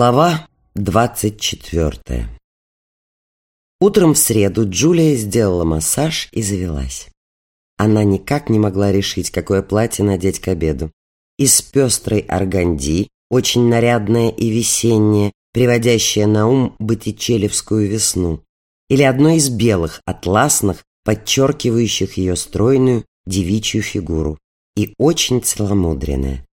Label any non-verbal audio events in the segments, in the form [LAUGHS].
Глава двадцать четвертая Утром в среду Джулия сделала массаж и завелась. Она никак не могла решить, какое платье надеть к обеду. Из пестрой органди, очень нарядное и весеннее, приводящее на ум Боттичелевскую весну, или одно из белых, атласных, подчеркивающих ее стройную девичью фигуру, и очень целомудренное.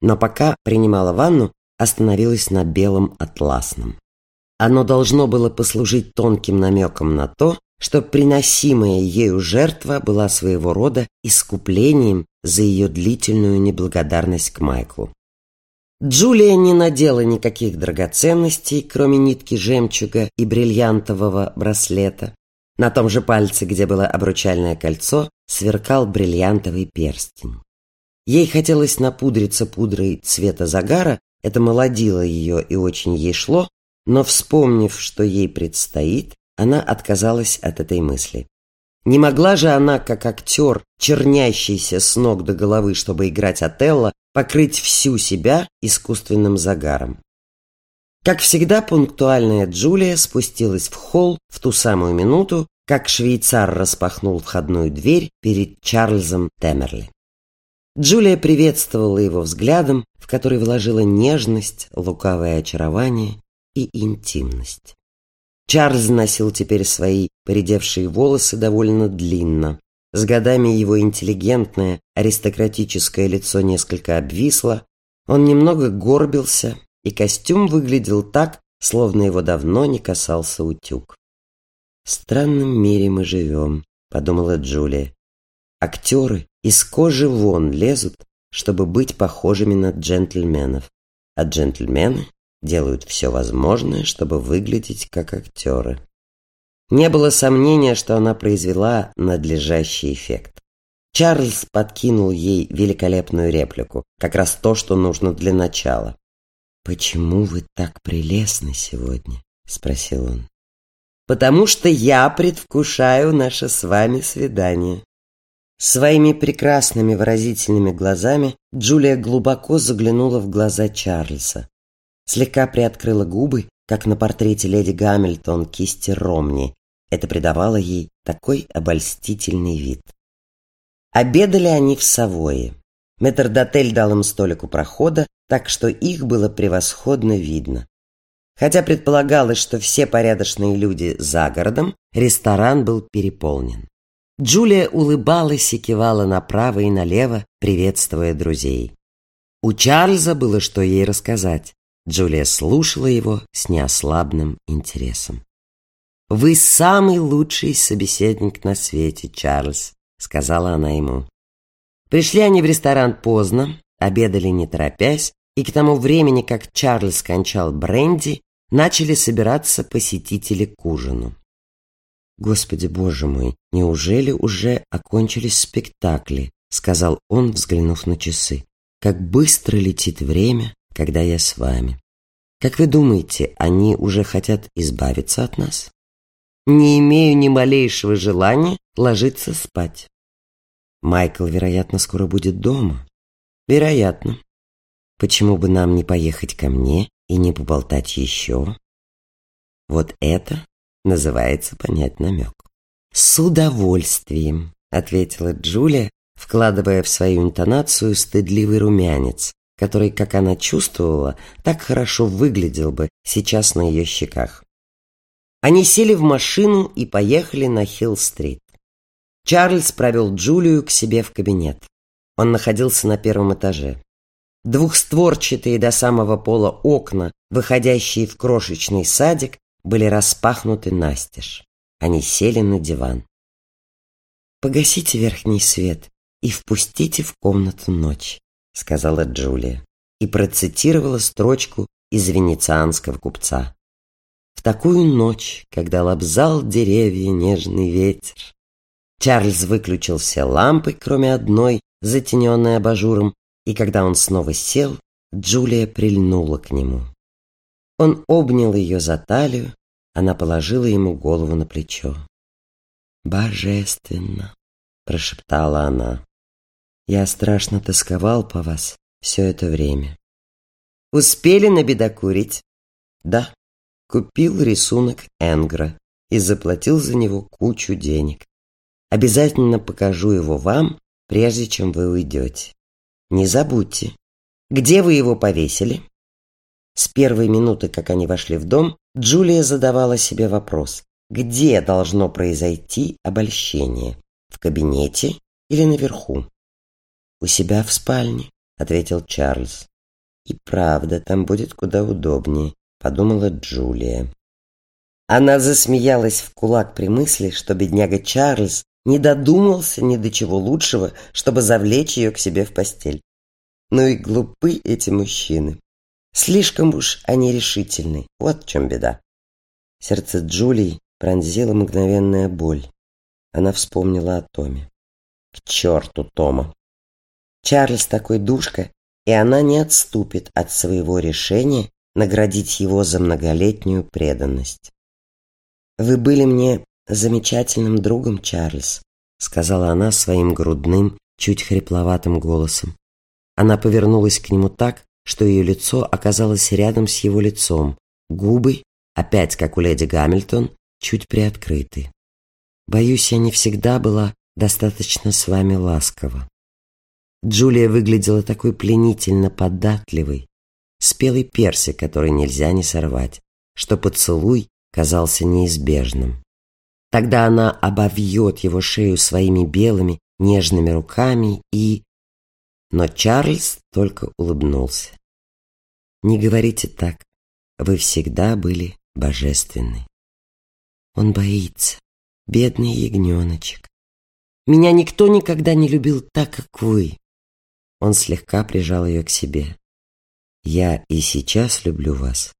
Но пока принимала ванну, остановилась на белом атласном. Оно должно было послужить тонким намеком на то, что приносимая ею жертва была своего рода искуплением за ее длительную неблагодарность к Майклу. Джулия не надела никаких драгоценностей, кроме нитки жемчуга и бриллиантового браслета. На том же пальце, где было обручальное кольцо, сверкал бриллиантовый перстень. Ей хотелось напудриться пудрой цвета загара, это молодило ее и очень ей шло, но, вспомнив, что ей предстоит, она отказалась от этой мысли. Не могла же она, как актер, чернящийся с ног до головы, чтобы играть Отелло, покрыть всю себя искусственным загаром. Как всегда, пунктуальная Джулия спустилась в холл в ту самую минуту, как швейцар распахнул входную дверь перед Чарльзом Темерли. Джулия приветствовала его взглядом, в который вложила нежность, лукавое очарование и интимность. Чарльз носил теперь свои поредевшие волосы довольно длинно. С годами его интеллигентное, аристократическое лицо несколько обвисло, он немного горбился, и костюм выглядел так, словно его давно не касался утюг. «В странном мире мы живем», — подумала Джулия. Актеры из кожи вон лезут, чтобы быть похожими на джентльменов, а джентльмены делают все возможное, чтобы выглядеть как актеры. Не было сомнения, что она произвела надлежащий эффект. Чарльз подкинул ей великолепную реплику, как раз то, что нужно для начала. «Почему вы так прелестны сегодня?» — спросил он. «Потому что я предвкушаю наше с вами свидание», Своими прекрасными выразительными глазами Джулия глубоко заглянула в глаза Чарльза. Слегка приоткрыла губы, как на портрете леди Гамильтон кисти Ромни. Это придавало ей такой обольстительный вид. Обедали они в Савое. Метрдотель дал им столик у прохода, так что их было превосходно видно. Хотя предполагалось, что все порядочные люди за городом, ресторан был переполнен. Джулия улыбалась и кивала направо и налево, приветствуя друзей. У Чарльза было что ей рассказать. Джулия слушала его с неослабным интересом. «Вы самый лучший собеседник на свете, Чарльз», — сказала она ему. Пришли они в ресторан поздно, обедали не торопясь, и к тому времени, как Чарльз кончал бренди, начали собираться посетители к ужину. «Господи, боже мой, неужели уже окончились спектакли?» — сказал он, взглянув на часы. «Как быстро летит время, когда я с вами. Как вы думаете, они уже хотят избавиться от нас?» «Не имею ни малейшего желания ложиться спать». «Майкл, вероятно, скоро будет дома». «Вероятно. Почему бы нам не поехать ко мне и не поболтать еще?» «Вот это называется понять намек. «С удовольствием», — ответила Джулия, вкладывая в свою интонацию стыдливый румянец, который, как она чувствовала, так хорошо выглядел бы сейчас на ее щеках. Они сели в машину и поехали на Хилл-стрит. Чарльз провел Джулию к себе в кабинет. Он находился на первом этаже. Двухстворчатые до самого пола окна, выходящие в крошечный садик, были распахнуты настежь. Они сели на диван. «Погасите верхний свет и впустите в комнату ночь», — сказала Джулия и процитировала строчку из венецианского купца. «В такую ночь, когда лобзал деревья нежный ветер». Чарльз выключил все лампы, кроме одной, затененной абажуром, и когда он снова сел, Джулия прильнула к нему. Он обнял ее за талию, она положила ему голову на плечо. «Божественно!» — прошептала она. «Я страшно тосковал по вас все это время. Успели набедокурить? Да. Купил рисунок Энгра и заплатил за него кучу денег. Обязательно покажу его вам, прежде чем вы уйдете. Не забудьте. Где вы его повесили? С первой минуты, как они вошли в дом, Джулия задавала себе вопрос, где должно произойти обольщение? В кабинете или наверху? «У себя в спальне», — ответил Чарльз. «И правда, там будет куда удобнее», — подумала Джулия. Она засмеялась в кулак при мысли, что бедняга Чарльз не додумался ни до чего лучшего, чтобы завлечь ее к себе в постель. Ну и глупы эти мужчины. Слишком уж они решительны. Вот в чем беда. Сердце Джулии пронзила мгновенная боль. Она вспомнила о Томе. К черту Тома. Чарльз такой душка, и она не отступит от своего решения наградить его за многолетнюю преданность. «Вы были мне замечательным другом, Чарльз», сказала она своим грудным, чуть хрипловатым голосом. Она повернулась к нему так, что ее лицо оказалось рядом с его лицом, губы, опять как у леди Гамильтон, чуть приоткрыты. Боюсь, я не всегда была достаточно с вами ласкова. Джулия выглядела такой пленительно податливой, спелый персик, который нельзя не сорвать, что поцелуй казался неизбежным. Тогда она обовьет его шею своими белыми нежными руками и но Чарльз только улыбнулся. «Не говорите так. Вы всегда были божественны». Он боится. Бедный ягненочек. Меня никто никогда не любил так, как вы. Он слегка прижал ее к себе. Я и сейчас люблю вас.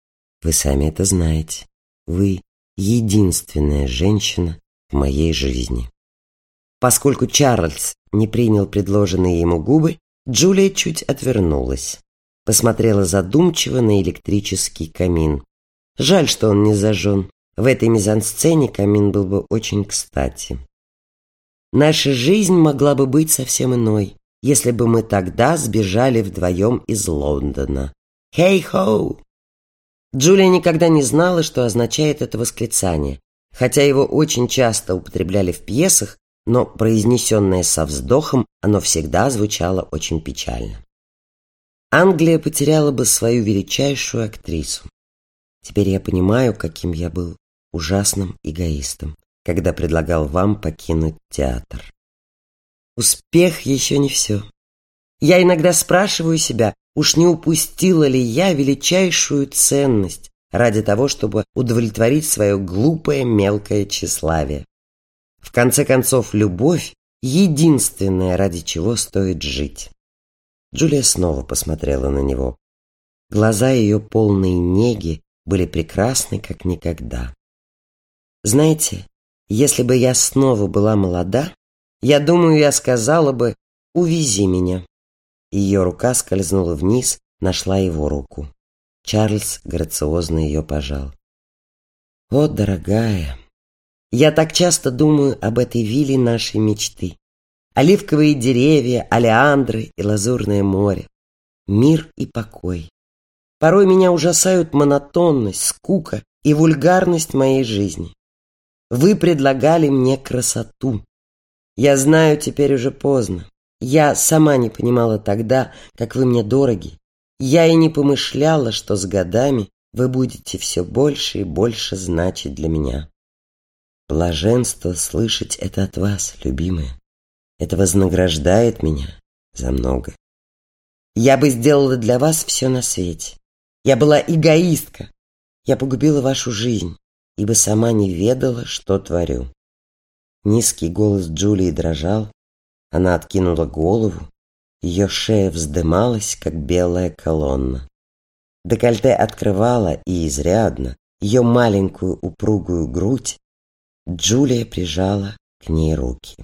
Вы сами это знаете. Вы единственная женщина в моей жизни. Поскольку Чарльз не принял предложенные ему губы, Джулия чуть отвернулась. Посмотрела задумчиво на электрический камин. Жаль, что он не зажжен. В этой мизансцене камин был бы очень кстати. Наша жизнь могла бы быть совсем иной, если бы мы тогда сбежали вдвоем из Лондона. «Хей-хоу!» Джулия никогда не знала, что означает это восклицание, хотя его очень часто употребляли в пьесах, но произнесенное со вздохом, оно всегда звучало очень печально. Англия потеряла бы свою величайшую актрису. Теперь я понимаю, каким я был ужасным эгоистом, когда предлагал вам покинуть театр. Успех еще не все. Я иногда спрашиваю себя, уж не упустила ли я величайшую ценность ради того, чтобы удовлетворить свое глупое мелкое тщеславие. В конце концов, любовь — единственное, ради чего стоит жить. Джулия снова посмотрела на него. Глаза ее полные неги были прекрасны, как никогда. Знаете, если бы я снова была молода, я думаю, я сказала бы «увези меня». Ее рука скользнула вниз, нашла его руку. Чарльз грациозно ее пожал. «О, дорогая, я так часто думаю об этой вилле нашей мечты. Оливковые деревья, алиандры и лазурное море. Мир и покой. Порой меня ужасают монотонность, скука и вульгарность моей жизни. Вы предлагали мне красоту. Я знаю, теперь уже поздно. Я сама не понимала тогда, как вы мне дороги. Я и не помышляла, что с годами вы будете все больше и больше значить для меня. Блаженство слышать это от вас, любимая. Это вознаграждает меня за многое. Я бы сделала для вас все на свете. Я была эгоистка. Я погубила вашу жизнь, ибо сама не ведала, что творю. Низкий голос Джулии дрожал. Она откинула голову. Ее шея вздымалась, как белая колонна. Декольте открывала и изрядно ее маленькую упругую грудь, Джулия прижала к ней руки.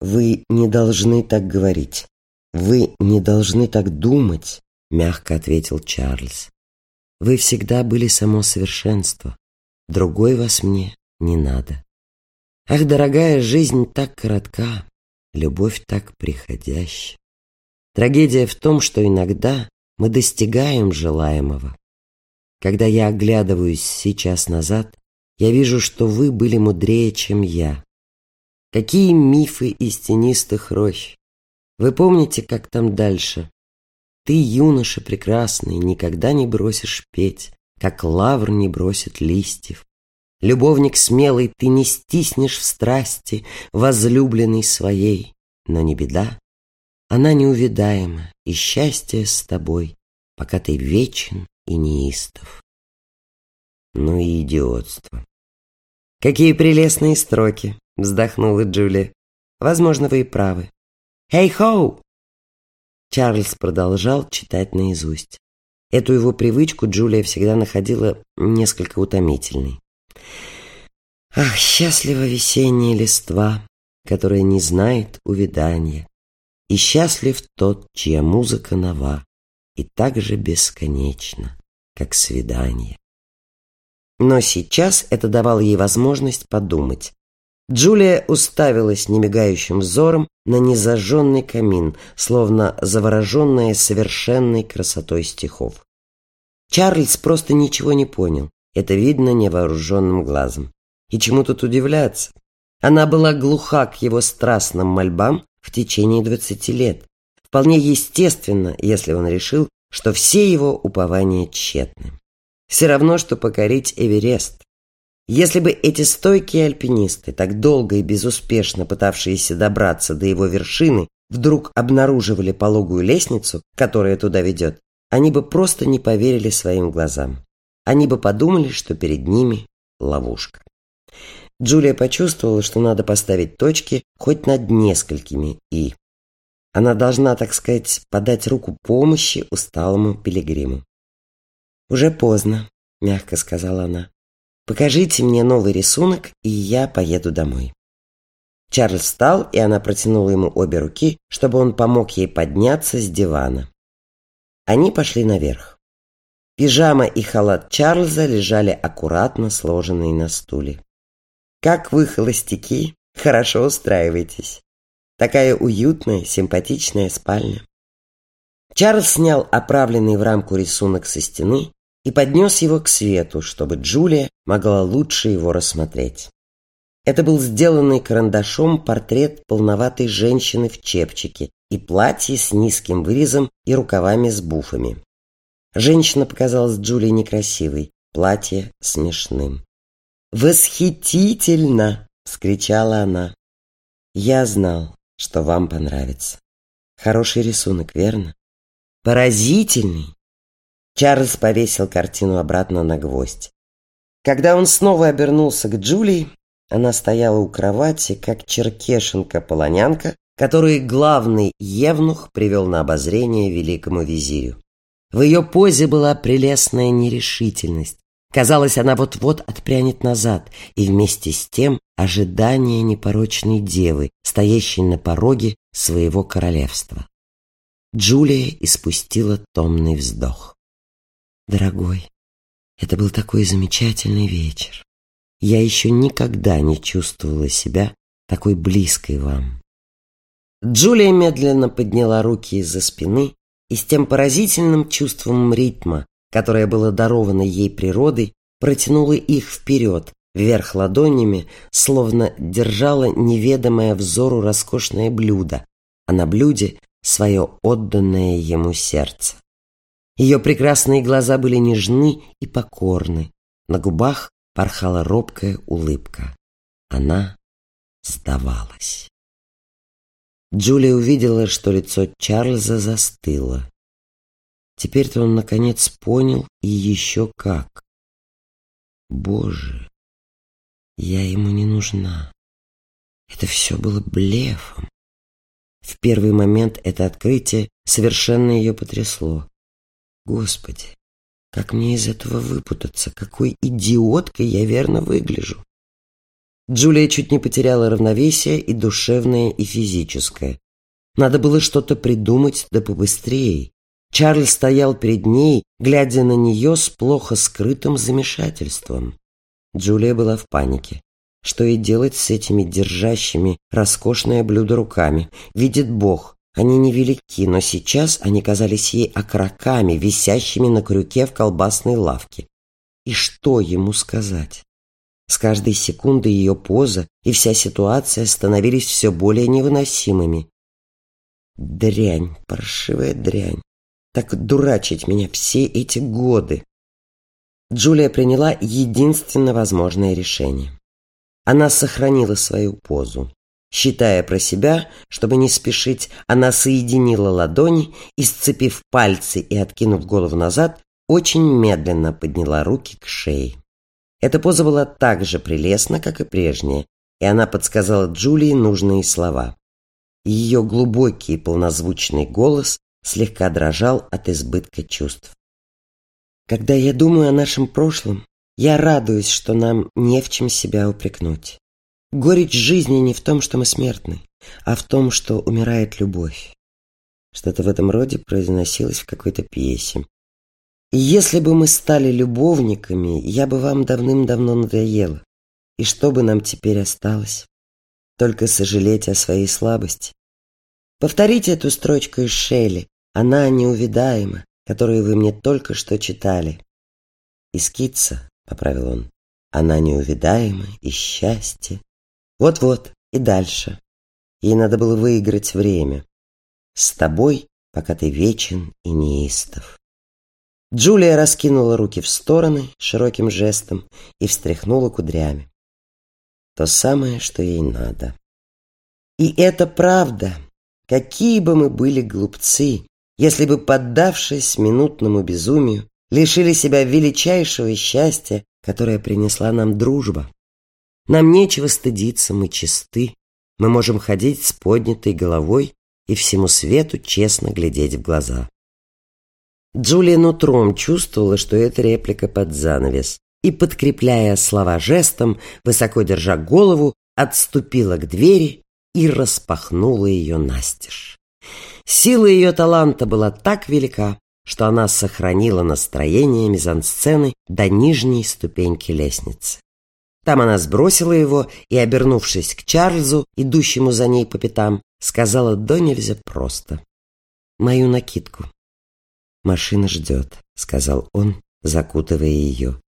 «Вы не должны так говорить. Вы не должны так думать», — мягко ответил Чарльз. «Вы всегда были само совершенство. Другой вас мне не надо. Ах, дорогая, жизнь так коротка, любовь так приходящая. Трагедия в том, что иногда мы достигаем желаемого. Когда я оглядываюсь сейчас назад, я вижу, что вы были мудрее, чем я. Какие мифы из тенистых рощ! Вы помните, как там дальше? Ты, юноша прекрасный, никогда не бросишь петь, как лавр не бросит листьев. Любовник смелый, ты не стиснешь в страсти возлюбленной своей, но не беда. Она неувидаема, и счастье с тобой, пока ты вечен и неистов. Ну и идиотство. Какие прелестные строки, вздохнула Джулия. Возможно, вы и правы. «Эй-хоу!» Чарльз продолжал читать наизусть. Эту его привычку Джулия всегда находила несколько утомительной. Ах, счастлива весенняя листва, которая не знает увядания, и счастлив тот, чья музыка нова, и так же бесконечна, как свидание. Но сейчас это давало ей возможность подумать. Джулия уставилась немигающим взором на незажженный камин, словно завороженная совершенной красотой стихов. Чарльз просто ничего не понял, это видно невооруженным глазом. И чему тут удивляться? Она была глуха к его страстным мольбам в течение двадцати лет. Вполне естественно, если он решил, что все его упования тщетны. Все равно, что покорить Эверест. Если бы эти стойкие альпинисты, так долго и безуспешно пытавшиеся добраться до его вершины, вдруг обнаруживали пологую лестницу, которая туда ведет, они бы просто не поверили своим глазам. Они бы подумали, что перед ними ловушка. Джулия почувствовала, что надо поставить точки хоть над несколькими «и». Она должна, так сказать, подать руку помощи усталому пилигриму. «Уже поздно», — мягко сказала она. Покажите мне новый рисунок, и я поеду домой. Чарльз встал, и она протянула ему обе руки, чтобы он помог ей подняться с дивана. Они пошли наверх. Пижама и халат Чарльза лежали аккуратно сложенные на стуле. «Как вы, холостяки, хорошо устраиваетесь. Такая уютная, симпатичная спальня». Чарльз снял оправленный в рамку рисунок со стены и поднес его к свету, чтобы Джулия могла лучше его рассмотреть. Это был сделанный карандашом портрет полноватой женщины в чепчике и платье с низким вырезом и рукавами с буфами. Женщина показалась Джулии некрасивой, платье смешным. «Восхитительно!» — вскричала она. «Я знал, что вам понравится. Хороший рисунок, верно? Поразительный!» Чарльз повесил картину обратно на гвоздь. Когда он снова обернулся к Джулии, она стояла у кровати, как черкешенка-полонянка, которую главный евнух привел на обозрение великому визирю. В ее позе была прелестная нерешительность. Казалось, она вот-вот отпрянет назад, и вместе с тем ожидание непорочной девы, стоящей на пороге своего королевства. Джулия испустила томный вздох. Дорогой, это был такой замечательный вечер. Я еще никогда не чувствовала себя такой близкой вам. Джулия медленно подняла руки из-за спины и с тем поразительным чувством ритма, которое было даровано ей природой, протянула их вперед, вверх ладонями, словно держала неведомое взору роскошное блюдо, а на блюде свое отданное ему сердце. Ее прекрасные глаза были нежны и покорны. На губах порхала робкая улыбка. Она сдавалась. Джулия увидела, что лицо Чарльза застыло. Теперь-то он, наконец, понял и еще как. Боже, я ему не нужна. Это все было блефом. В первый момент это открытие совершенно ее потрясло. Господи, как мне из этого выпутаться? Какой идиоткой я верно выгляжу. Джулия чуть не потеряла равновесие и душевное, и физическое. Надо было что-то придумать, да побыстрее. Чарльз стоял перед ней, глядя на нее с плохо скрытым замешательством. Джулия была в панике. Что ей делать с этими держащими роскошное блюдо руками? Видит Бог, Они невелики, но сейчас они казались ей окороками, висящими на крюке в колбасной лавке. И что ему сказать? С каждой секундой ее поза и вся ситуация становились все более невыносимыми. Дрянь, паршивая дрянь. Так дурачить меня все эти годы. Джулия приняла единственно возможное решение. Она сохранила свою позу. Считая про себя, чтобы не спешить, она соединила ладони и, сцепив пальцы и откинув голову назад, очень медленно подняла руки к шее. Эта поза была так же прелестна, как и прежняя, и она подсказала Джулии нужные слова. Ее глубокий полнозвучный голос слегка дрожал от избытка чувств. «Когда я думаю о нашем прошлом, я радуюсь, что нам не в чем себя упрекнуть. Горечь жизни не в том, что мы смертны, а в том, что умирает любовь». Что-то в этом роде произносилось в какой-то пьесе. Если бы мы стали любовниками, я бы вам давным-давно надоела. И что бы нам теперь осталось? Только сожалеть о своей слабости. Повторите эту строчку из Шелли. Она неувидаема, которую вы мне только что читали. Из Китса, поправил он. Она неувидаема, и счастье. Вот-вот, и дальше. Ей надо было выиграть время. С тобой, пока ты вечен и неистов. Джулия раскинула руки в стороны широким жестом и встряхнула кудрями. То самое, что ей надо. И это правда. Какие бы мы были глупцы, если бы, поддавшись минутному безумию, лишили себя величайшего счастья, которое принесла нам дружба. Нам нечего стыдиться, мы чисты. Мы можем ходить с поднятой головой и всему свету честно глядеть в глаза. Джулия нутром чувствовала, что это реплика под занавес, и, подкрепляя слова жестом, высоко держа голову, отступила к двери и распахнула ее настежь. Сила ее таланта была так велика, что она сохранила настроение мизансцены до нижней ступеньки лестницы. Там она сбросила его и, обернувшись к Чарльзу, идущему за ней по пятам, сказала до нельзя просто. «Мою накидку. «Машина ждет», — сказал он, закутывая ее.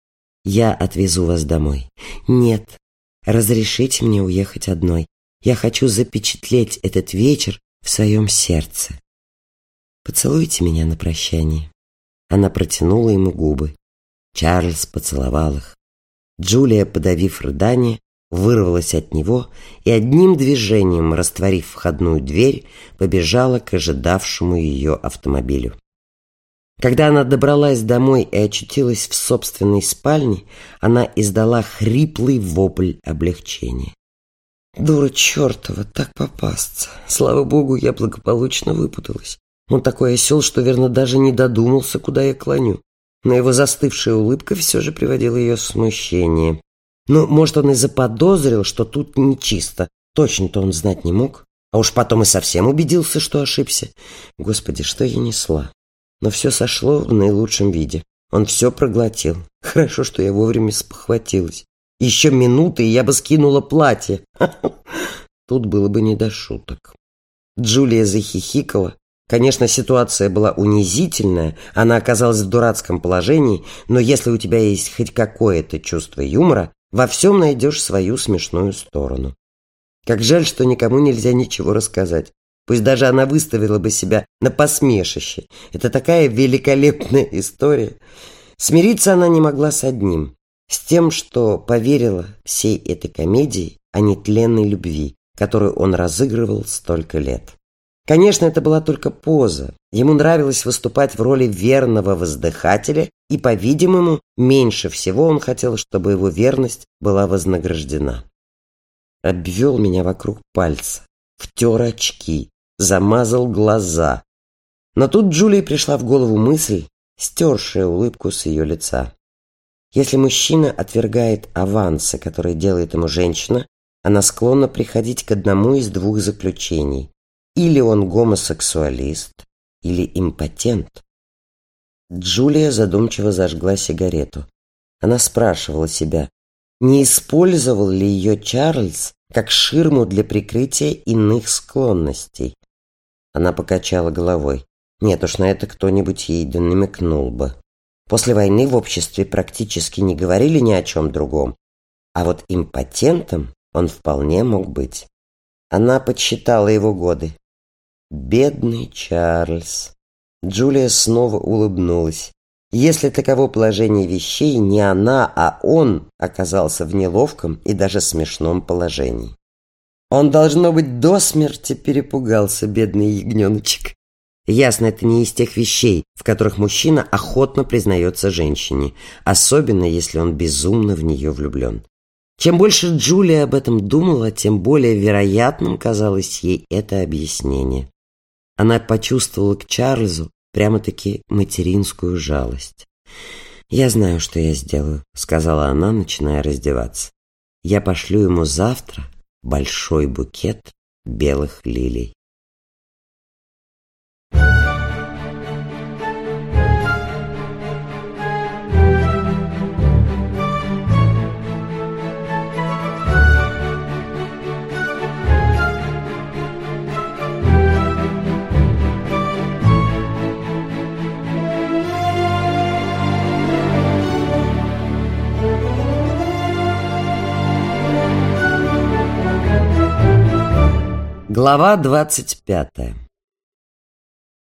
«Я отвезу вас домой». «Нет, разрешите мне уехать одной. Я хочу запечатлеть этот вечер в своем сердце». «Поцелуйте меня на прощание». Она протянула ему губы. Чарльз поцеловал их. Джулия, подавив рыдание, вырвалась от него и одним движением, растворив входную дверь, побежала к ожидавшему ее автомобилю. Когда она добралась домой и очутилась в собственной спальне, она издала хриплый вопль облегчения. «Дура чертова, так попасться! Слава богу, я благополучно выпуталась. Он такой осел, что, верно, даже не додумался, куда я клоню. Но его застывшая улыбка все же приводила ее в смущение. Ну, может, он и заподозрил, что тут нечисто. Точно-то он знать не мог. А уж потом и совсем убедился, что ошибся. Господи, что я несла? но все сошло в наилучшем виде. Он все проглотил. Хорошо, что я вовремя спохватилась. Еще минуты, и я бы скинула платье. [LAUGHS] Тут было бы не до шуток. Джулия захихикала. Конечно, ситуация была унизительная, она оказалась в дурацком положении, но если у тебя есть хоть какое-то чувство юмора, во всем найдешь свою смешную сторону. Как жаль, что никому нельзя ничего рассказать. Пусть даже она выставила бы себя на посмешище. Это такая великолепная история. Смириться она не могла с одним. С тем, что поверила всей этой комедии о нетленной любви, которую он разыгрывал столько лет. Конечно, это была только поза. Ему нравилось выступать в роли верного воздыхателя, и, по-видимому, меньше всего он хотел, чтобы его верность была вознаграждена. Обвел меня вокруг пальца, втер очки, замазал глаза. Но тут Джулии пришла в голову мысль, стершая улыбку с ее лица. Если мужчина отвергает авансы, которые делает ему женщина, она склонна приходить к одному из двух заключений. Или он гомосексуалист, или импотент. Джулия задумчиво зажгла сигарету. Она спрашивала себя, не использовал ли ее Чарльз как ширму для прикрытия иных склонностей. Она покачала головой. Нет уж, на это кто-нибудь ей да намекнул бы. После войны в обществе практически не говорили ни о чем другом. А вот импотентом он вполне мог быть. Она подсчитала его годы. Бедный Чарльз. Джулия снова улыбнулась. Если таково положение вещей, не она, а он оказался в неловком и даже смешном положении. Он, должно быть, до смерти перепугался, бедный ягненочек. Ясно, это не из тех вещей, в которых мужчина охотно признается женщине, особенно если он безумно в нее влюблен. Чем больше Джулия об этом думала, тем более вероятным казалось ей это объяснение. Она почувствовала к Чарльзу прямо-таки материнскую жалость. «Я знаю, что я сделаю», — сказала она, начиная раздеваться. «Я пошлю ему завтра большой букет белых лилий». Глава двадцать пятая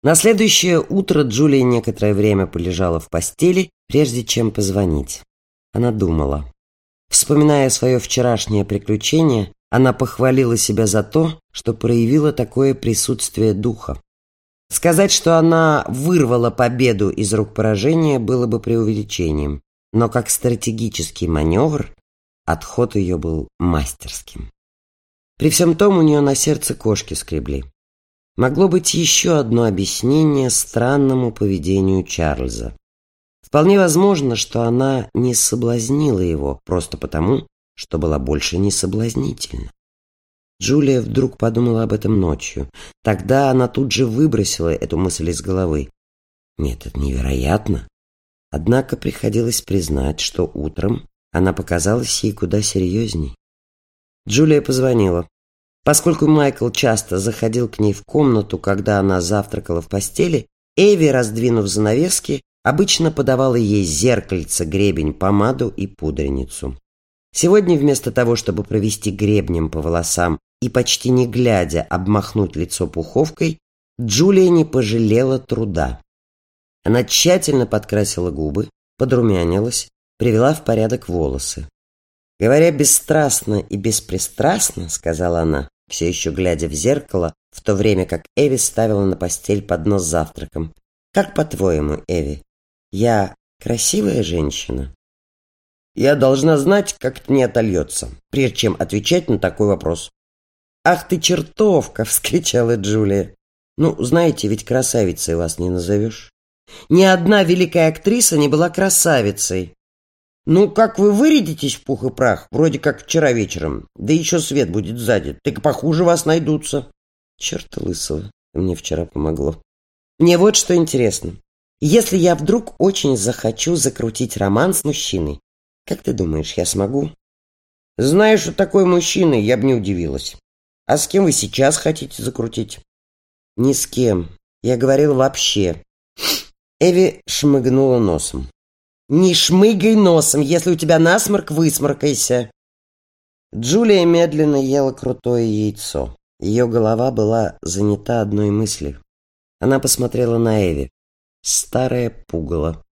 На следующее утро Джулия некоторое время полежала в постели, прежде чем позвонить. Она думала. Вспоминая свое вчерашнее приключение, она похвалила себя за то, что проявила такое присутствие духа. Сказать, что она вырвала победу из рук поражения, было бы преувеличением, но как стратегический маневр отход ее был мастерским. При всем том у нее на сердце кошки скребли. Могло быть еще одно объяснение странному поведению Чарльза. Вполне возможно, что она не соблазнила его просто потому, что была больше не соблазнительна. Джулия вдруг подумала об этом ночью. Тогда она тут же выбросила эту мысль из головы. Нет, это невероятно. Однако приходилось признать, что утром она показалась ей куда серьезней. Джулия позвонила. Поскольку Майкл часто заходил к ней в комнату, когда она завтракала в постели, Эви, раздвинув занавески, обычно подавала ей зеркальце, гребень, помаду и пудреницу. Сегодня вместо того, чтобы провести гребнем по волосам и почти не глядя обмахнуть лицо пуховкой, Джулия не пожалела труда. Она тщательно подкрасила губы, подрумянилась, привела в порядок волосы. Говоря бесстрастно и беспристрастно, сказала она, все еще глядя в зеркало, в то время как Эви ставила на постель поднос с завтраком. «Как по-твоему, Эви, я красивая женщина?» «Я должна знать, как это не отольется, прежде чем отвечать на такой вопрос». «Ах ты чертовка!» — вскричала Джулия. «Ну, знаете, ведь красавицей вас не назовешь. Ни одна великая актриса не была красавицей. «Ну, как вы вырядитесь в пух и прах, вроде как вчера вечером, да еще свет будет сзади, так похуже вас найдутся». Черта лысого, мне вчера помогло. Мне вот что интересно. Если я вдруг очень захочу закрутить роман с мужчиной, как ты думаешь, я смогу? Знаешь, что такой мужчина, я бы не удивилась. А с кем вы сейчас хотите закрутить? Ни с кем. Я говорил вообще. Эви шмыгнула носом. «Не шмыгай носом, если у тебя насморк, высморкайся!» Джулия медленно ела крутое яйцо. Ее голова была занята одной мыслью. Она посмотрела на Эви. Старая пугало.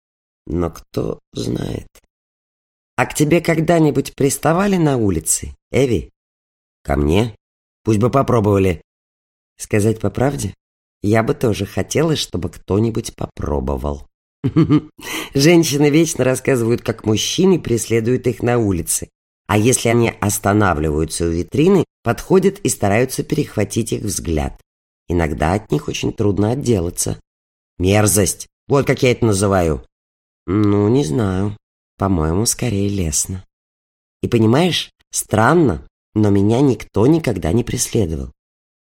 Но кто знает. «А к тебе когда-нибудь приставали на улице, Эви?» «Ко мне? Пусть бы попробовали». «Сказать по правде, я бы тоже хотела, чтобы кто-нибудь попробовал». Женщины вечно рассказывают, как мужчины преследуют их на улице. А если они останавливаются у витрины, подходят и стараются перехватить их взгляд. Иногда от них очень трудно отделаться. Мерзость! Вот как я это называю. Ну, не знаю. По-моему, скорее лестно. И понимаешь, странно, но меня никто никогда не преследовал.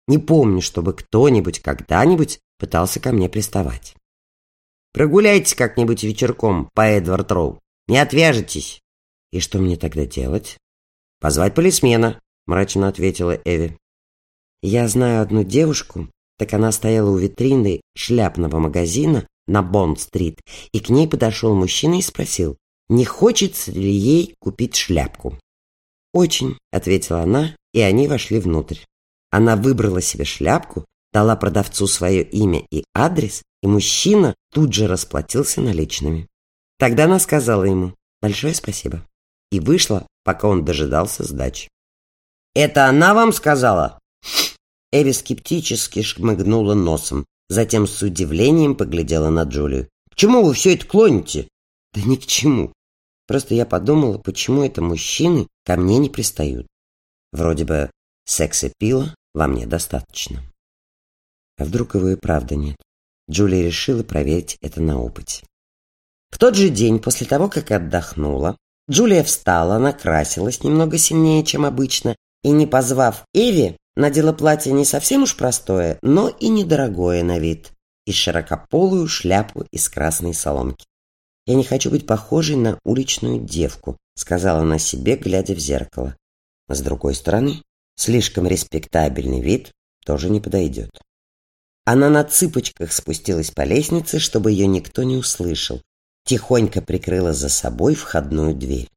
Не помню, чтобы кто-нибудь когда-нибудь пытался ко мне приставать. Прогуляйтесь как-нибудь вечерком по Эдвард Роу. Не отвяжетесь. И что мне тогда делать? Позвать полисмена, мрачно ответила Эви. Я знаю одну девушку, Так она стояла у витрины шляпного магазина на Бонд-стрит, и к ней подошел мужчина и спросил, не хочется ли ей купить шляпку. «Очень», — ответила она, и они вошли внутрь. Она выбрала себе шляпку, дала продавцу свое имя и адрес, и мужчина тут же расплатился наличными. Тогда она сказала ему «Большое спасибо» и вышла, пока он дожидался сдачи. «Это она вам сказала?» Эви скептически шмыгнула носом, затем с удивлением поглядела на Джулию. «К чему вы все это клоните?» «Да ни к чему. Просто я подумала, почему это мужчины ко мне не пристают. Вроде бы секса пила во мне достаточно. А вдруг его и правда нет? Джулия решила проверить это на опыте. В тот же день, после того, как отдохнула, Джулия встала, накрасилась немного сильнее, чем обычно, и, не позвав Эви, надела платье не совсем уж простое, но и недорогое на вид, и широкополую шляпу из красной соломки. «Я не хочу быть похожей на уличную девку», сказала она себе, глядя в зеркало. С другой стороны, слишком респектабельный вид тоже не подойдет. Она на цыпочках спустилась по лестнице, чтобы ее никто не услышал. Тихонько прикрыла за собой входную дверь.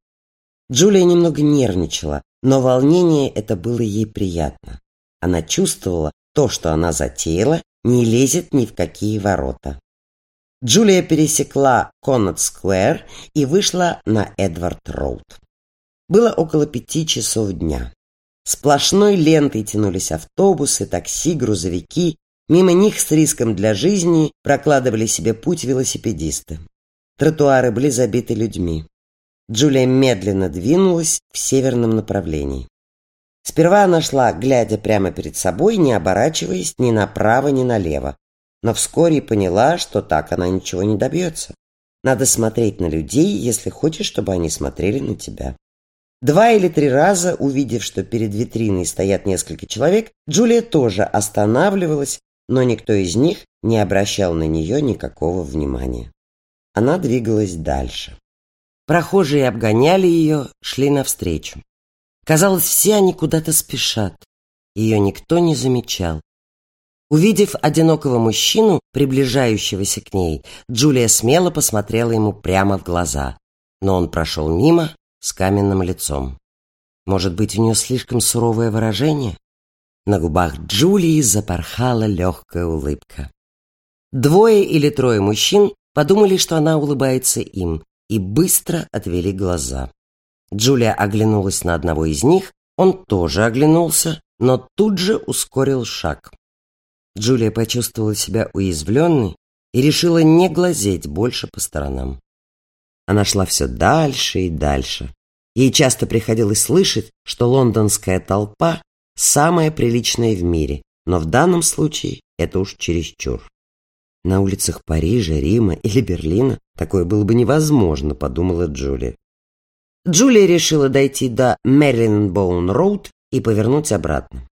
Джулия немного нервничала, но волнение это было ей приятно. Она чувствовала, то, что она затеяла, не лезет ни в какие ворота. Джулия пересекла Коннот-сквер и вышла на Эдвард-роуд. Было около пяти часов дня. Сплошной лентой тянулись автобусы, такси, грузовики. Мимо них с риском для жизни прокладывали себе путь велосипедисты. Тротуары были забиты людьми. Джулия медленно двинулась в северном направлении. Сперва она шла, глядя прямо перед собой, не оборачиваясь ни направо, ни налево но вскоре поняла, что так она ничего не добьется. Надо смотреть на людей, если хочешь, чтобы они смотрели на тебя. Два или три раза, увидев, что перед витриной стоят несколько человек, Джулия тоже останавливалась, но никто из них не обращал на нее никакого внимания. Она двигалась дальше. Прохожие обгоняли ее, шли навстречу. Казалось, все они куда-то спешат. Ее никто не замечал. Увидев одинокого мужчину, приближающегося к ней, Джулия смело посмотрела ему прямо в глаза, но он прошел мимо с каменным лицом. Может быть, у нее слишком суровое выражение? На губах Джулии запорхала легкая улыбка. Двое или трое мужчин подумали, что она улыбается им, и быстро отвели глаза. Джулия оглянулась на одного из них, он тоже оглянулся, но тут же ускорил шаг. Джулия почувствовала себя уязвленной и решила не глазеть больше по сторонам. Она шла все дальше и дальше. Ей часто приходилось слышать, что лондонская толпа самая приличная в мире, но в данном случае это уж чересчур. На улицах Парижа, Рима или Берлина такое было бы невозможно, подумала Джулия. Джулия решила дойти до Мэрилин-Боун-Роуд и повернуть обратно.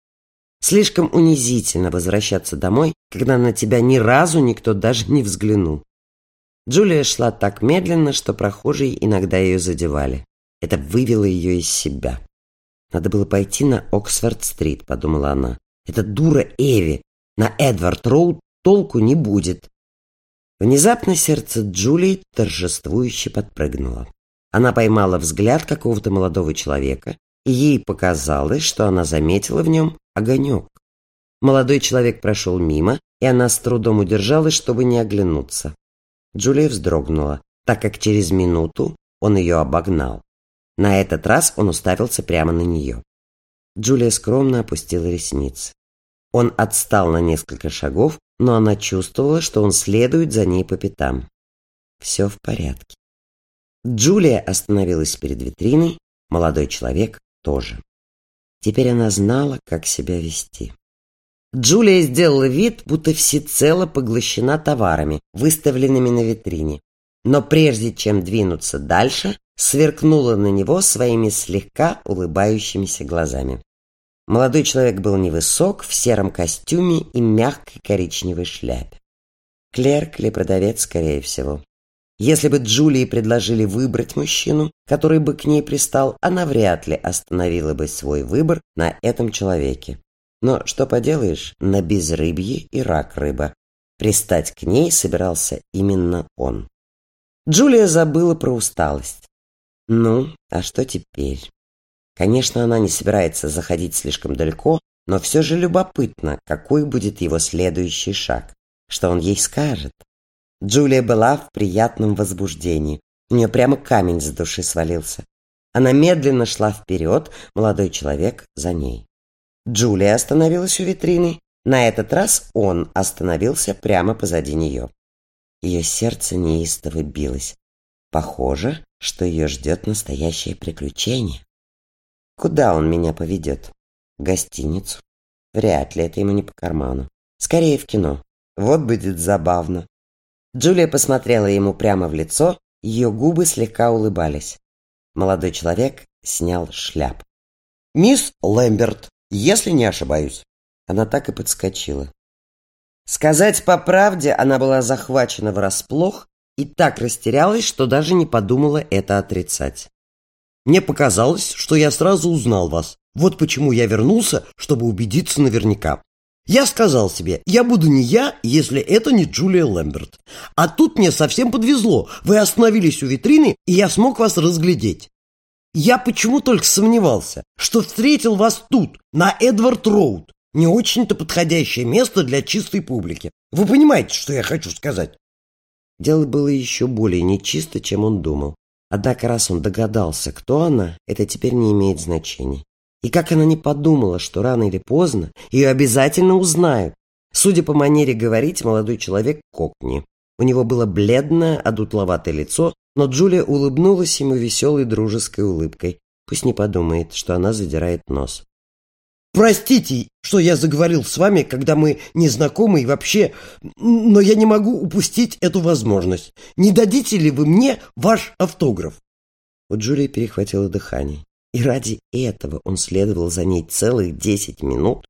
Слишком унизительно возвращаться домой, когда на тебя ни разу никто даже не взглянул. Джулия шла так медленно, что прохожие иногда ее задевали. Это вывело ее из себя. Надо было пойти на Оксфорд-стрит, подумала она. Это дура Эви. На Эдвард-роуд толку не будет. Внезапно сердце Джулии торжествующе подпрыгнуло. Она поймала взгляд какого-то молодого человека, и ей показалось, что она заметила в нем огонек. Молодой человек прошел мимо, и она с трудом удержалась, чтобы не оглянуться. Джулия вздрогнула, так как через минуту он ее обогнал. На этот раз он уставился прямо на нее. Джулия скромно опустила ресницы. Он отстал на несколько шагов, но она чувствовала, что он следует за ней по пятам. Все в порядке. Джулия остановилась перед витриной, молодой человек тоже. Теперь она знала, как себя вести. Джулия сделала вид, будто всецело поглощена товарами, выставленными на витрине. Но прежде чем двинуться дальше, сверкнула на него своими слегка улыбающимися глазами. Молодой человек был невысок, в сером костюме и мягкой коричневой шляпе. Клерк или продавец, скорее всего. Если бы Джулии предложили выбрать мужчину, который бы к ней пристал, она вряд ли остановила бы свой выбор на этом человеке. Но что поделаешь, на безрыбье и рак рыба. Пристать к ней собирался именно он. Джулия забыла про усталость. Ну, а что теперь? Конечно, она не собирается заходить слишком далеко, но все же любопытно, какой будет его следующий шаг, что он ей скажет. Джулия была в приятном возбуждении. У нее прямо камень с души свалился. Она медленно шла вперед, молодой человек за ней. Джулия остановилась у витрины. На этот раз он остановился прямо позади нее. Ее сердце неистово билось. Похоже, что ее ждет настоящее приключение. Куда он меня поведет? В гостиницу? Вряд ли это ему не по карману. Скорее в кино. Вот будет забавно. Джулия посмотрела ему прямо в лицо, ее губы слегка улыбались. Молодой человек снял шляп. «Мисс Лэмберт, если не ошибаюсь». Она так и подскочила. Сказать по правде, она была захвачена врасплох и так растерялась, что даже не подумала это отрицать. «Мне показалось, что я сразу узнал вас. Вот почему я вернулся, чтобы убедиться наверняка. Я сказал себе, я буду не я, если это не Джулия Лэмберт. А тут мне совсем подвезло. Вы остановились у витрины, и я смог вас разглядеть. Я почему только сомневался, что встретил вас тут, на Эдвард Роуд. Не очень-то подходящее место для чистой публики. Вы понимаете, что я хочу сказать? Дело было еще более нечисто, чем он думал. Однако, раз он догадался, кто она, это теперь не имеет значения. И как она не подумала, что рано или поздно ее обязательно узнают. Судя по манере говорить, молодой человек кокни. У него было бледное, одутловатое лицо, но Джулия улыбнулась ему веселой дружеской улыбкой. Пусть не подумает, что она задирает нос. «Простите, что я заговорил с вами, когда мы не знакомы и вообще, но я не могу упустить эту возможность. Не дадите ли вы мне ваш автограф?» У Джулии перехватило дыхание. И ради этого он следовал за ней целых десять минут?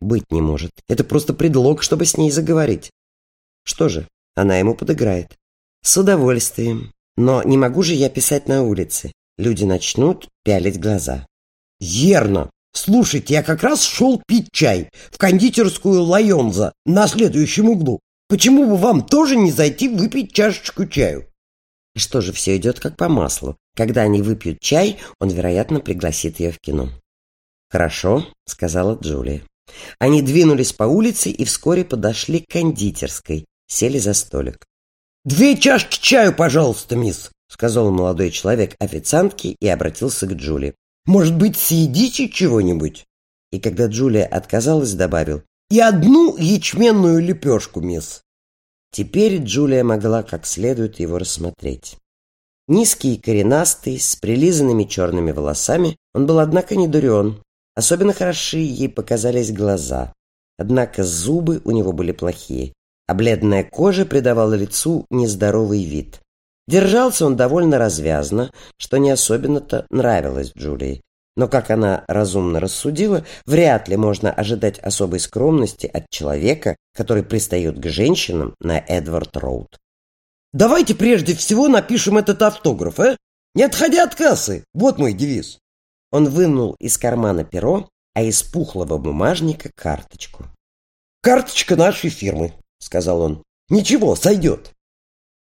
Быть не может. Это просто предлог, чтобы с ней заговорить. Что же, она ему подыграет. С удовольствием. Но не могу же я писать на улице. Люди начнут пялить глаза. Ерно! Слушайте, я как раз шел пить чай в кондитерскую Лайонза на следующем углу. Почему бы вам тоже не зайти выпить чашечку чаю? Что же, все идет как по маслу. Когда они выпьют чай, он, вероятно, пригласит ее в кино. «Хорошо», — сказала Джулия. Они двинулись по улице и вскоре подошли к кондитерской, сели за столик. «Две чашки чаю, пожалуйста, мисс», — сказал молодой человек официантке и обратился к Джулии. «Может быть, съедите чего-нибудь?» И когда Джулия отказалась, добавил. «И одну ячменную лепешку, мисс». Теперь Джулия могла как следует его рассмотреть. Низкий и коренастый, с прилизанными черными волосами, он был, однако, не дурен. Особенно хороши ей показались глаза. Однако зубы у него были плохие, а бледная кожа придавала лицу нездоровый вид. Держался он довольно развязно, что не особенно-то нравилось Джулии, но, как она разумно рассудила, вряд ли можно ожидать особой скромности от человека, который пристает к женщинам на Эдвард Роуд. «Давайте прежде всего напишем этот автограф, а? Не отходя от кассы, вот мой девиз». Он вынул из кармана перо, а из пухлого бумажника карточку. «Карточка нашей фирмы», — сказал он. «Ничего, сойдет».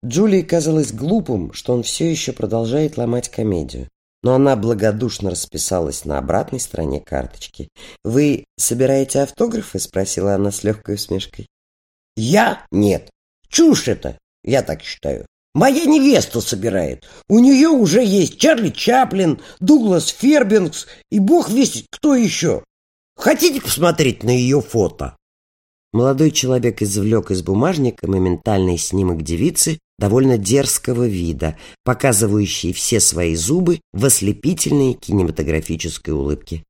Джулии казалось глупым, что он все еще продолжает ломать комедию но она благодушно расписалась на обратной стороне карточки. «Вы собираете автографы?» — спросила она с легкой усмешкой. «Я? Нет. Чушь это, я так считаю. Моя невеста собирает. У нее уже есть Чарли Чаплин, Дуглас Фербингс и бог весть кто еще. Хотите посмотреть на ее фото?» Молодой человек извлек из бумажника моментальный снимок девицы довольно дерзкого вида, показывающий все свои зубы в ослепительной кинематографической улыбке.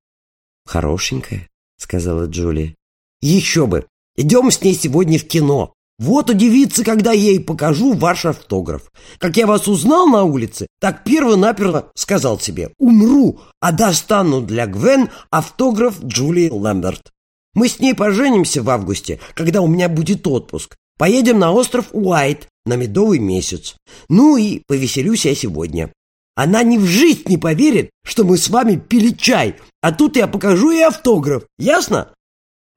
«Хорошенькая», — сказала Джулия. «Еще бы! Идем с ней сегодня в кино. Вот удивится, когда я ей покажу ваш автограф. Как я вас узнал на улице, так перво-наперво сказал себе «Умру, а достану для Гвен автограф Джулии Лэмберт». Мы с ней поженимся в августе, когда у меня будет отпуск. Поедем на остров Уайт на медовый месяц. Ну и повеселюсь я сегодня. Она ни в жизнь не поверит, что мы с вами пили чай, а тут я покажу ей автограф. Ясно?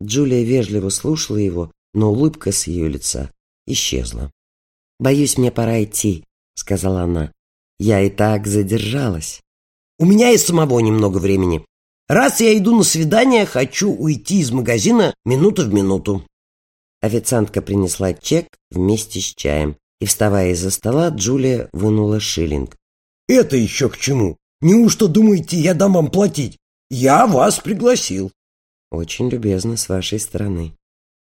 Джулия вежливо слушала его, но улыбка с ее лица исчезла. «Боюсь, мне пора идти», — сказала она. «Я и так задержалась». «У меня и самого немного времени. Раз я иду на свидание, хочу уйти из магазина минуту в минуту». Официантка принесла чек вместе с чаем, и, вставая из-за стола, Джулия вынула шиллинг. «Это еще к чему? Неужто думаете, я дам вам платить? Я вас пригласил». «Очень любезно с вашей стороны».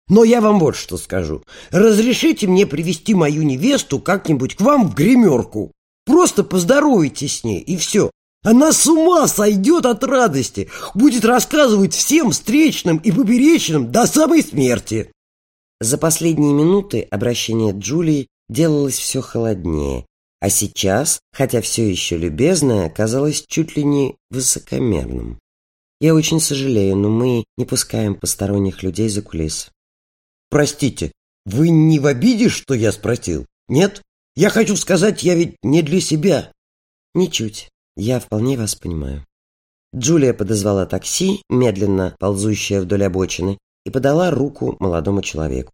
Но я вам вот что скажу. Разрешите мне привести мою невесту как-нибудь к вам в гримерку. Просто поздоровайтесь с ней, и все. Она с ума сойдет от радости, будет рассказывать всем встречным и поперечным до самой смерти. За последние минуты обращение Джулии делалось все холоднее, а сейчас, хотя все еще любезное, казалось чуть ли не высокомерным. Я очень сожалею, но мы не пускаем посторонних людей за кулисы. Простите, вы не в обиде, что я спросил? Нет? Я хочу сказать, я ведь не для себя. Ничуть. Я вполне вас понимаю. Джулия подозвала такси, медленно ползущее вдоль обочины, и подала руку молодому человеку.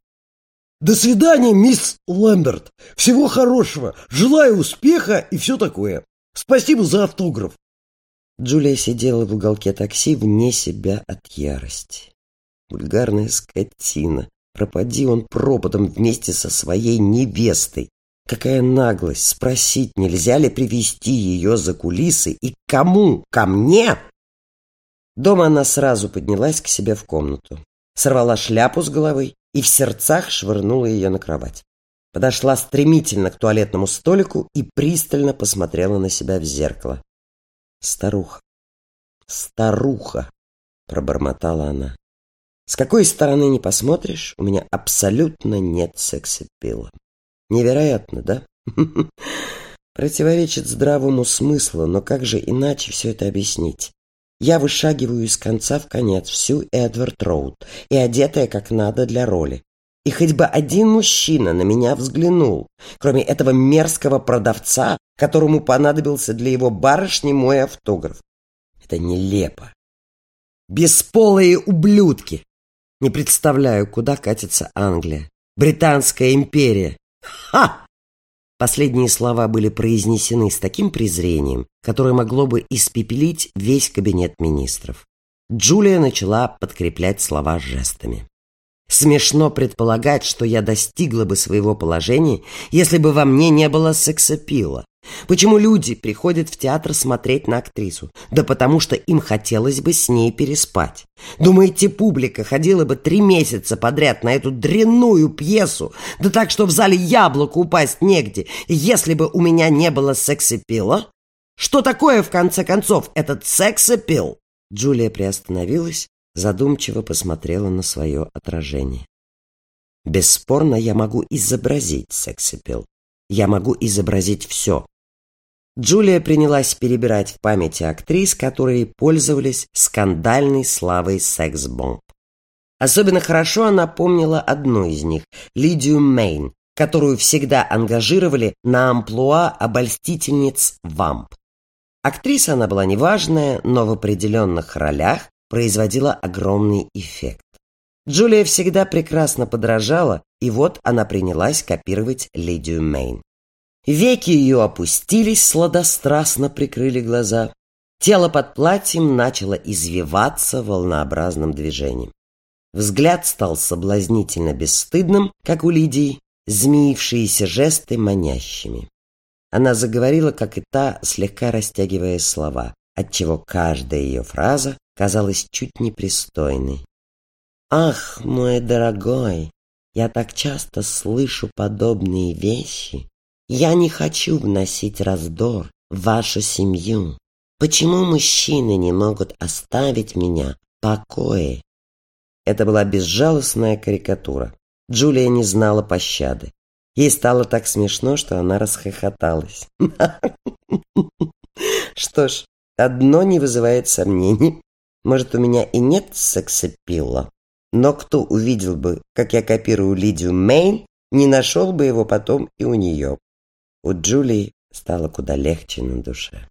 «До свидания, мисс Лэмберт! Всего хорошего! Желаю успеха и все такое! Спасибо за автограф!» Джулия сидела в уголке такси вне себя от ярости. Вульгарная скотина. Пропади он пропадом вместе со своей невестой. Какая наглость спросить, нельзя ли привести ее за кулисы и кому? Ко мне? Дома она сразу поднялась к себе в комнату, сорвала шляпу с головы и в сердцах швырнула ее на кровать. Подошла стремительно к туалетному столику и пристально посмотрела на себя в зеркало. «Старуха! Старуха!» — пробормотала она. С какой стороны не посмотришь, у меня абсолютно нет секс-аппила. Невероятно, да? [LAUGHS] Противоречит здравому смыслу, но как же иначе все это объяснить? Я вышагиваю из конца в конец всю Эдвард Роуд и одетая как надо для роли. И хоть бы один мужчина на меня взглянул, кроме этого мерзкого продавца, которому понадобился для его барышни мой автограф. Это нелепо. Бесполые ублюдки, не представляю, куда катится Англия. Британская империя. Ха! Последние слова были произнесены с таким презрением, которое могло бы испепелить весь кабинет министров. Джулия начала подкреплять слова жестами. Смешно предполагать, что я достигла бы своего положения, если бы во мне не было сексапила. Почему люди приходят в театр смотреть на актрису? Да потому что им хотелось бы с ней переспать. Думаете, публика ходила бы три месяца подряд на эту дрянную пьесу? Да так, что в зале яблоку упасть негде, если бы у меня не было секс-эпила? Что такое, в конце концов, этот секс-эпил? Джулия приостановилась, задумчиво посмотрела на свое отражение. Бесспорно, я могу изобразить секс-эпил. Я могу изобразить все. Джулия принялась перебирать в памяти актрис, которые пользовались скандальной славой секс-бомб. Особенно хорошо она помнила одну из них, Лидию Мейн, которую всегда ангажировали на амплуа обольстительниц вамп. Актриса она была неважная, но в определенных ролях производила огромный эффект. Джулия всегда прекрасно подражала, и вот она принялась копировать Лидию Мейн. Веки ее опустились, сладострастно прикрыли глаза. Тело под платьем начало извиваться волнообразным движением. Взгляд стал соблазнительно бесстыдным, как у Лидии, змеившиеся жесты манящими. Она заговорила, как и та, слегка растягивая слова, отчего каждая ее фраза казалась чуть непристойной. «Ах, мой дорогой, я так часто слышу подобные вещи. Я не хочу вносить раздор в вашу семью. Почему мужчины не могут оставить меня в покое?» Это была безжалостная карикатура. Джулия не знала пощады. Ей стало так смешно, что она расхохоталась. [LAUGHS] Что ж, одно не вызывает сомнений. Может, у меня и нет сексапила, но кто увидел бы, как я копирую Лидию Мейн, не нашел бы его потом и у нее. У Джулии стало куда легче на душе.